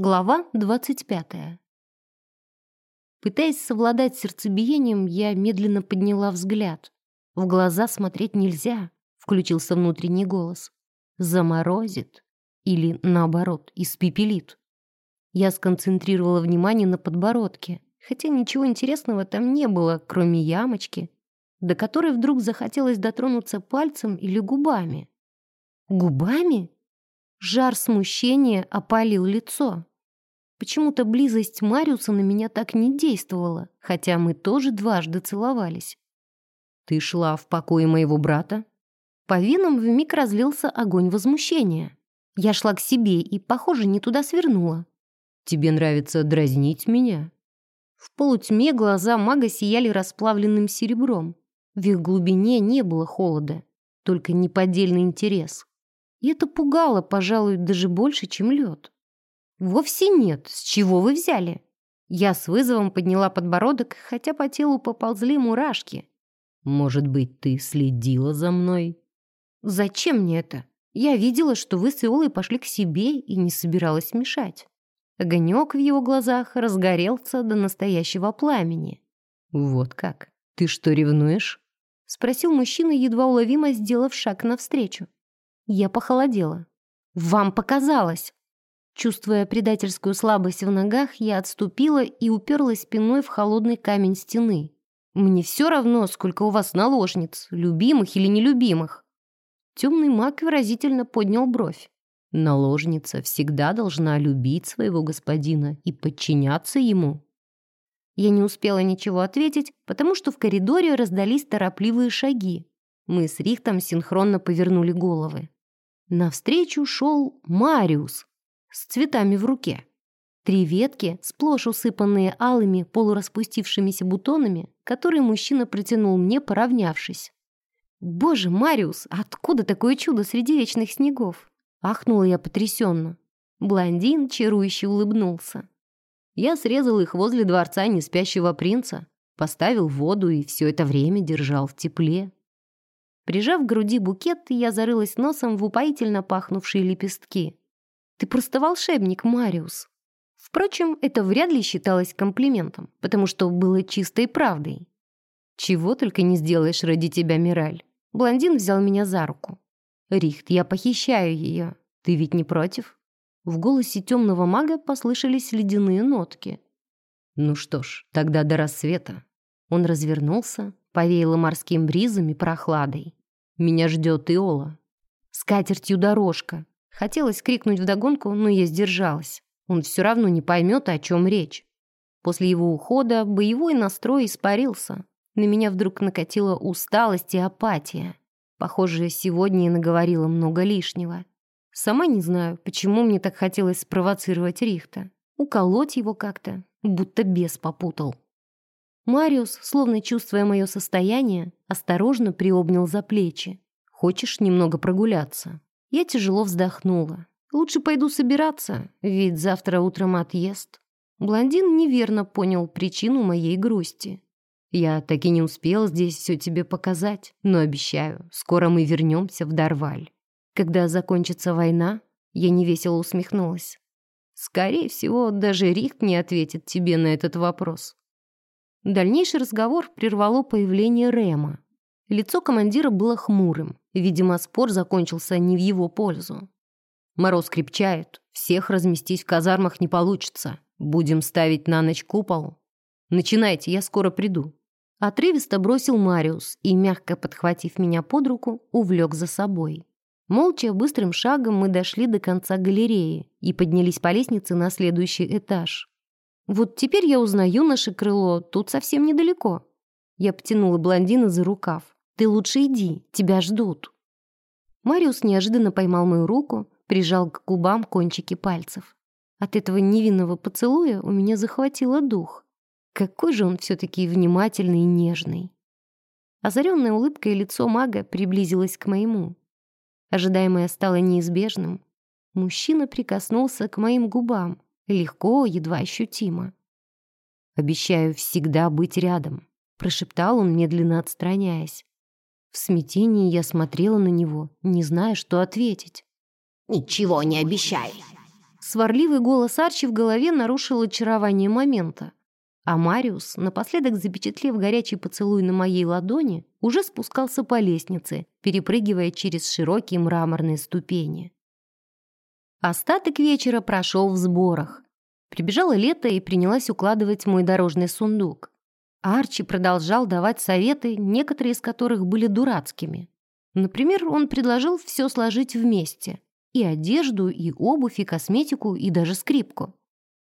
Глава 25. Пытаясь совладать сердцебиением, я медленно подняла взгляд. В глаза смотреть нельзя, включился внутренний голос. Заморозит или, наоборот, испепелит. Я сконцентрировала внимание на подбородке, хотя ничего интересного там не было, кроме ямочки, до которой вдруг захотелось дотронуться пальцем или губами. Губами? Жар смущения опалил лицо. Почему-то близость Мариуса на меня так не действовала, хотя мы тоже дважды целовались. «Ты шла в покое моего брата?» По венам вмиг разлился огонь возмущения. Я шла к себе и, похоже, не туда свернула. «Тебе нравится дразнить меня?» В полутьме глаза мага сияли расплавленным серебром. В их глубине не было холода, только неподдельный интерес. И это пугало, пожалуй, даже больше, чем лед. «Вовсе нет. С чего вы взяли?» Я с вызовом подняла подбородок, хотя по телу поползли мурашки. «Может быть, ты следила за мной?» «Зачем мне это? Я видела, что вы с Иолой пошли к себе и не собиралась мешать». Огонек в его глазах разгорелся до настоящего пламени. «Вот как? Ты что, ревнуешь?» — спросил мужчина, едва уловимо сделав шаг навстречу. Я похолодела. «Вам показалось!» Чувствуя предательскую слабость в ногах, я отступила и уперлась спиной в холодный камень стены. «Мне все равно, сколько у вас наложниц, любимых или нелюбимых». Темный маг выразительно поднял бровь. «Наложница всегда должна любить своего господина и подчиняться ему». Я не успела ничего ответить, потому что в коридоре раздались торопливые шаги. Мы с Рихтом синхронно повернули головы. Навстречу шел Мариус с цветами в руке. Три ветки, сплошь усыпанные алыми полураспустившимися бутонами, которые мужчина протянул мне, поравнявшись. «Боже, Мариус, откуда такое чудо среди вечных снегов?» Ахнула я потрясенно. Блондин чарующе улыбнулся. Я срезал их возле дворца неспящего принца, поставил в воду и все это время держал в тепле. Прижав к груди букет, я зарылась носом в упоительно пахнувшие лепестки. «Ты просто волшебник, Мариус!» Впрочем, это вряд ли считалось комплиментом, потому что было чистой правдой. «Чего только не сделаешь ради тебя, Мираль!» Блондин взял меня за руку. «Рихт, я похищаю ее. Ты ведь не против?» В голосе темного мага послышались ледяные нотки. «Ну что ж, тогда до рассвета». Он развернулся, повеяло морским бризом и прохладой. Меня ждет Иола. С катертью дорожка. Хотелось крикнуть вдогонку, но я сдержалась. Он все равно не поймет, о чем речь. После его ухода боевой настрой испарился. На меня вдруг накатила усталость и апатия. Похоже, сегодня я наговорила много лишнего. Сама не знаю, почему мне так хотелось спровоцировать Рихта. Уколоть его как-то, будто бес попутал. Мариус, словно чувствуя мое состояние, осторожно приобнял за плечи. «Хочешь немного прогуляться?» Я тяжело вздохнула. «Лучше пойду собираться, ведь завтра утром отъезд». Блондин неверно понял причину моей грусти. «Я так и не успел здесь все тебе показать, но обещаю, скоро мы вернемся в Дарваль. Когда закончится война, я невесело усмехнулась. Скорее всего, даже Рихт не ответит тебе на этот вопрос. Дальнейший разговор прервало появление Рема. Лицо командира было хмурым. Видимо, спор закончился не в его пользу. Мороз крепчает. Всех разместить в казармах не получится. Будем ставить на ночь купол. Начинайте, я скоро приду. Отрывисто бросил Мариус и, мягко подхватив меня под руку, увлек за собой. Молча, быстрым шагом мы дошли до конца галереи и поднялись по лестнице на следующий этаж. Вот теперь я узнаю наше крыло, тут совсем недалеко. Я потянула блондина за рукав. Ты лучше иди, тебя ждут. Мариус неожиданно поймал мою руку, прижал к губам кончики пальцев. От этого невинного поцелуя у меня захватило дух. Какой же он все-таки внимательный и нежный. Озаренное улыбкой лицо мага приблизилось к моему. Ожидаемое стало неизбежным. Мужчина прикоснулся к моим губам, Легко, едва ощутимо. «Обещаю всегда быть рядом», — прошептал он, медленно отстраняясь. В смятении я смотрела на него, не зная, что ответить. «Ничего не обещай», — Сварливый голос Арчи в голове нарушил очарование момента. А Мариус, напоследок запечатлев горячий поцелуй на моей ладони, уже спускался по лестнице, перепрыгивая через широкие мраморные ступени. Остаток вечера прошел в сборах. Прибежало лето и принялась укладывать мой дорожный сундук. Арчи продолжал давать советы, некоторые из которых были дурацкими. Например, он предложил все сложить вместе. И одежду, и обувь, и косметику, и даже скрипку.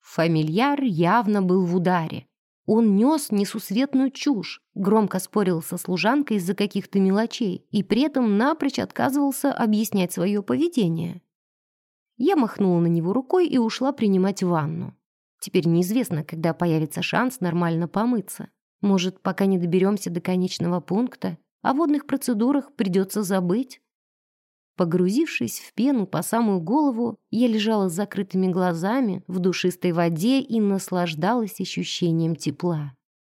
Фамильяр явно был в ударе. Он нес несусветную чушь, громко спорил со служанкой из-за каких-то мелочей и при этом напрочь отказывался объяснять свое поведение. Я махнула на него рукой и ушла принимать ванну. Теперь неизвестно, когда появится шанс нормально помыться. Может, пока не доберемся до конечного пункта, о водных процедурах придется забыть. Погрузившись в пену по самую голову, я лежала с закрытыми глазами в душистой воде и наслаждалась ощущением тепла.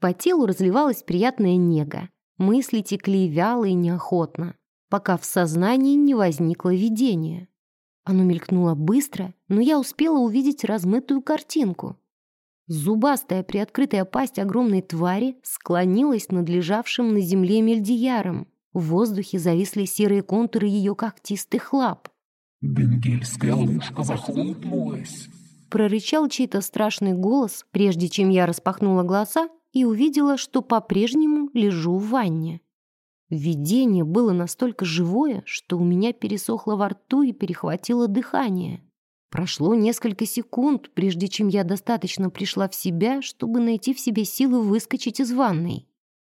По телу разливалась приятная нега. Мысли текли вяло и неохотно, пока в сознании не возникло видение. Оно мелькнуло быстро, но я успела увидеть размытую картинку. Зубастая приоткрытая пасть огромной твари склонилась над лежавшим на земле мельдияром. В воздухе зависли серые контуры ее когтистых лап. «Бенгельская лужка захлопнулась!» Прорычал чей-то страшный голос, прежде чем я распахнула глаза и увидела, что по-прежнему лежу в ванне. Видение было настолько живое, что у меня пересохло во рту и перехватило дыхание. Прошло несколько секунд, прежде чем я достаточно пришла в себя, чтобы найти в себе силы выскочить из ванной.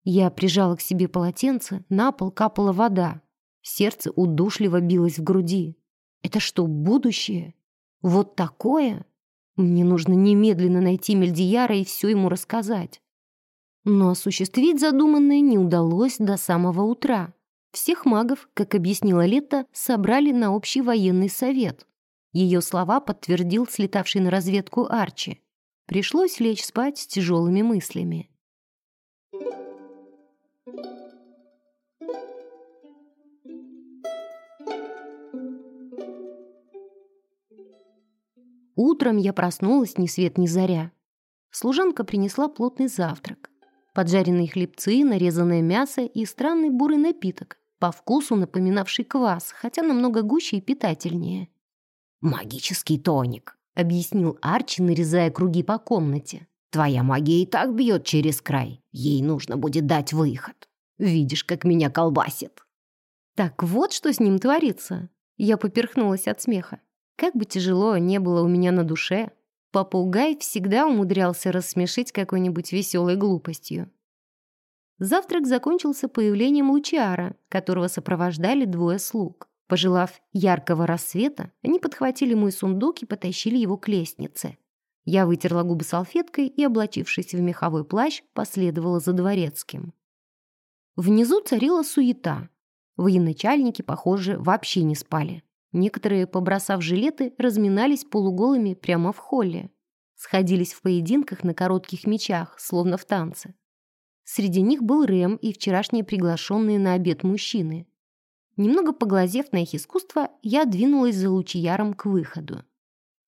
Я прижала к себе полотенце, на пол капала вода. Сердце удушливо билось в груди. Это что, будущее? Вот такое? Мне нужно немедленно найти Мельдияра и все ему рассказать. Но осуществить задуманное не удалось до самого утра. Всех магов, как объяснила Лето, собрали на общий военный совет. Ее слова подтвердил слетавший на разведку Арчи. Пришлось лечь спать с тяжелыми мыслями. Утром я проснулась ни свет ни заря. Служанка принесла плотный завтрак. Поджаренные хлебцы, нарезанное мясо и странный бурый напиток, по вкусу напоминавший квас, хотя намного гуще и питательнее. «Магический тоник», — объяснил Арчи, нарезая круги по комнате. «Твоя магия и так бьет через край. Ей нужно будет дать выход. Видишь, как меня колбасит». Так вот, что с ним творится. Я поперхнулась от смеха. Как бы тяжело не было у меня на душе, попугай всегда умудрялся рассмешить какой-нибудь веселой глупостью. Завтрак закончился появлением Лучиара, которого сопровождали двое слуг. Пожелав яркого рассвета, они подхватили мой сундук и потащили его к лестнице. Я вытерла губы салфеткой и, облачившись в меховой плащ, последовала за дворецким. Внизу царила суета. Военачальники, похоже, вообще не спали. Некоторые, побросав жилеты, разминались полуголыми прямо в холле. Сходились в поединках на коротких мечах, словно в танце. Среди них был Рэм и вчерашние приглашенные на обед мужчины. Немного поглазев на их искусство, я двинулась за лучияром к выходу.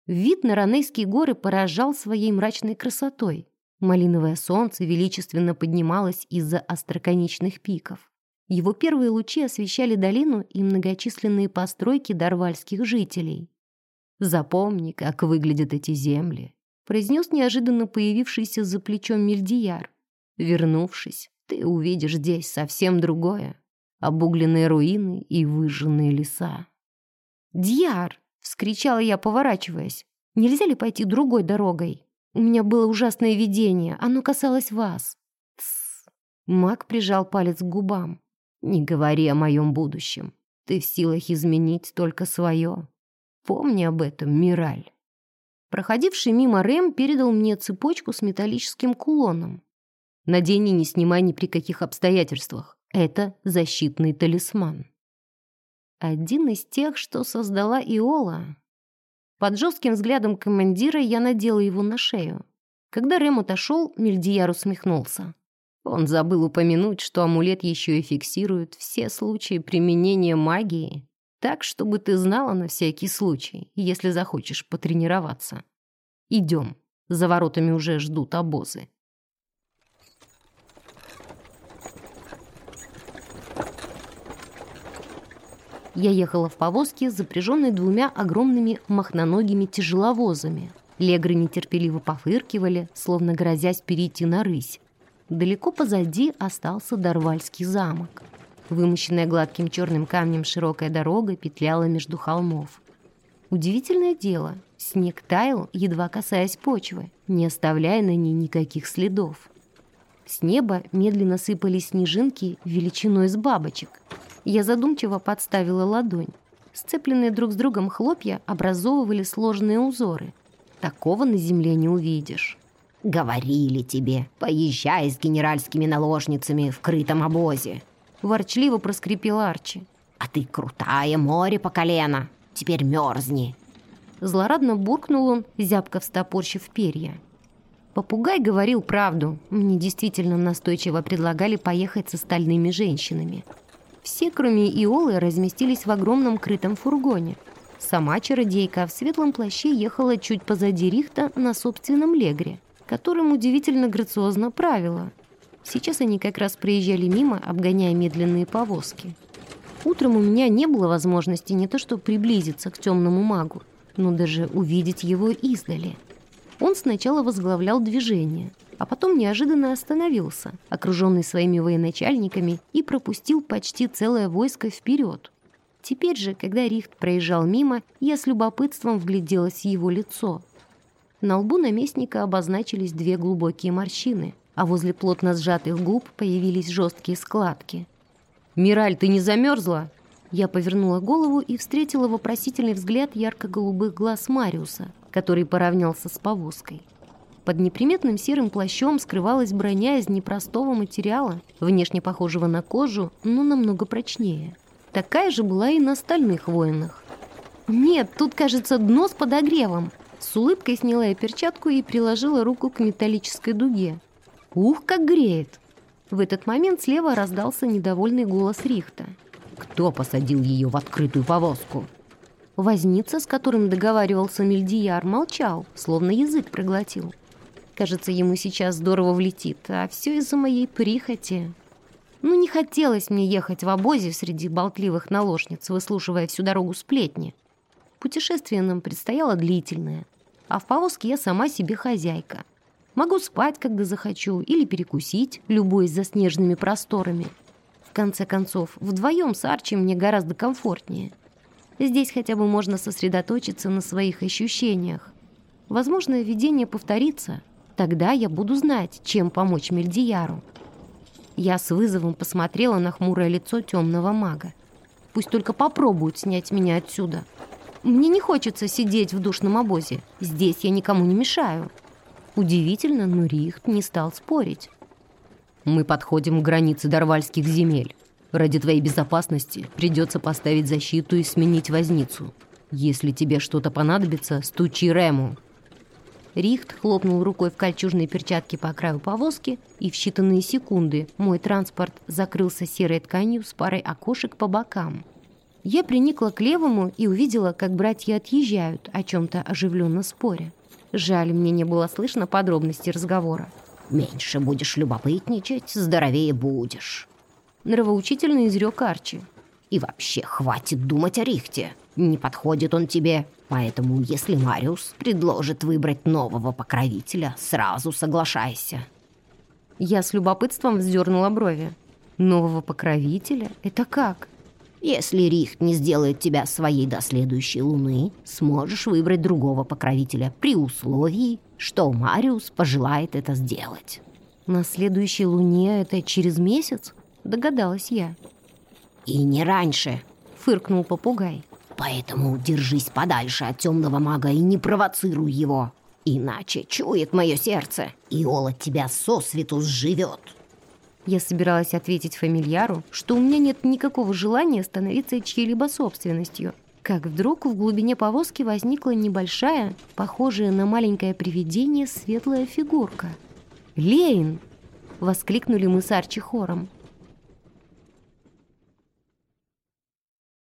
Вид на Ранейские горы поражал своей мрачной красотой. Малиновое солнце величественно поднималось из-за остроконечных пиков. Его первые лучи освещали долину и многочисленные постройки дарвальских жителей. «Запомни, как выглядят эти земли», — произнес неожиданно появившийся за плечом Мельдияр. «Вернувшись, ты увидишь здесь совсем другое обугленные руины и выжженные леса. «Дьяр!» — вскричала я, поворачиваясь. «Нельзя ли пойти другой дорогой? У меня было ужасное видение, оно касалось вас». Маг прижал палец к губам. «Не говори о моем будущем. Ты в силах изменить только свое. Помни об этом, Мираль». Проходивший мимо Рэм передал мне цепочку с металлическим кулоном. «Надень и не снимай ни при каких обстоятельствах. Это защитный талисман. Один из тех, что создала Иола. Под жестким взглядом командира я надела его на шею. Когда Рэм отошел, Мельдияр усмехнулся. Он забыл упомянуть, что амулет еще и фиксирует все случаи применения магии. Так, чтобы ты знала на всякий случай, если захочешь потренироваться. Идем. За воротами уже ждут обозы. Я ехала в повозке, запряженной двумя огромными махноногими тяжеловозами. Легры нетерпеливо пофыркивали, словно грозясь перейти на рысь. Далеко позади остался Дарвальский замок. Вымощенная гладким черным камнем широкая дорога петляла между холмов. Удивительное дело, снег таял, едва касаясь почвы, не оставляя на ней никаких следов. С неба медленно сыпались снежинки величиной с бабочек. Я задумчиво подставила ладонь. Сцепленные друг с другом хлопья образовывали сложные узоры. Такого на земле не увидишь. «Говорили тебе, поезжай с генеральскими наложницами в крытом обозе!» Ворчливо проскрипел Арчи. «А ты крутая, море по колено! Теперь мерзни!» Злорадно буркнул он, зябко встопорщив перья. Попугай говорил правду. Мне действительно настойчиво предлагали поехать с остальными женщинами. Все, кроме Иолы, разместились в огромном крытом фургоне. Сама чародейка в светлом плаще ехала чуть позади Рихта на собственном легре, которым удивительно грациозно правила. Сейчас они как раз проезжали мимо, обгоняя медленные повозки. Утром у меня не было возможности не то что приблизиться к темному магу, но даже увидеть его издали. Он сначала возглавлял движение – а потом неожиданно остановился, окруженный своими военачальниками, и пропустил почти целое войско вперед. Теперь же, когда Рихт проезжал мимо, я с любопытством вгляделась в его лицо. На лбу наместника обозначились две глубокие морщины, а возле плотно сжатых губ появились жесткие складки. «Мираль, ты не замерзла?» Я повернула голову и встретила вопросительный взгляд ярко-голубых глаз Мариуса, который поравнялся с повозкой. Под неприметным серым плащом скрывалась броня из непростого материала, внешне похожего на кожу, но намного прочнее. Такая же была и на остальных воинах. «Нет, тут, кажется, дно с подогревом». С улыбкой сняла я перчатку и приложила руку к металлической дуге. «Ух, как греет!» В этот момент слева раздался недовольный голос Рихта. «Кто посадил ее в открытую повозку?» Возница, с которым договаривался Мельдияр, молчал, словно язык проглотил. Кажется, ему сейчас здорово влетит, а все из-за моей прихоти. Ну, не хотелось мне ехать в обозе среди болтливых наложниц, выслушивая всю дорогу сплетни. Путешествие нам предстояло длительное, а в повозке я сама себе хозяйка. Могу спать, когда захочу, или перекусить, любуясь заснеженными просторами. В конце концов, вдвоем с Арчи мне гораздо комфортнее. Здесь хотя бы можно сосредоточиться на своих ощущениях. Возможно, видение повторится — Тогда я буду знать, чем помочь Мельдияру. Я с вызовом посмотрела на хмурое лицо темного мага. Пусть только попробуют снять меня отсюда. Мне не хочется сидеть в душном обозе. Здесь я никому не мешаю. Удивительно, но Рихт не стал спорить. Мы подходим к границе Дарвальских земель. Ради твоей безопасности придется поставить защиту и сменить возницу. Если тебе что-то понадобится, стучи Рему. Рихт хлопнул рукой в кольчужной перчатке по краю повозки, и в считанные секунды мой транспорт закрылся серой тканью с парой окошек по бокам. Я приникла к левому и увидела, как братья отъезжают, о чем-то оживленно споря. Жаль, мне не было слышно подробностей разговора. «Меньше будешь любопытничать, здоровее будешь», — нравоучительно изрек Арчи. «И вообще, хватит думать о Рихте. Не подходит он тебе. Поэтому, если Мариус предложит выбрать нового покровителя, сразу соглашайся». Я с любопытством вздернула брови. «Нового покровителя? Это как?» «Если Рихт не сделает тебя своей до следующей луны, сможешь выбрать другого покровителя при условии, что Мариус пожелает это сделать». «На следующей луне это через месяц?» Догадалась я. «И не раньше», — фыркнул попугай. Поэтому держись подальше от темного мага и не провоцируй его. Иначе чует мое сердце, и Ола тебя сосвету сживет. Я собиралась ответить фамильяру, что у меня нет никакого желания становиться чьей-либо собственностью. Как вдруг в глубине повозки возникла небольшая, похожая на маленькое привидение, светлая фигурка. «Лейн!» — воскликнули мы с Арчи хором.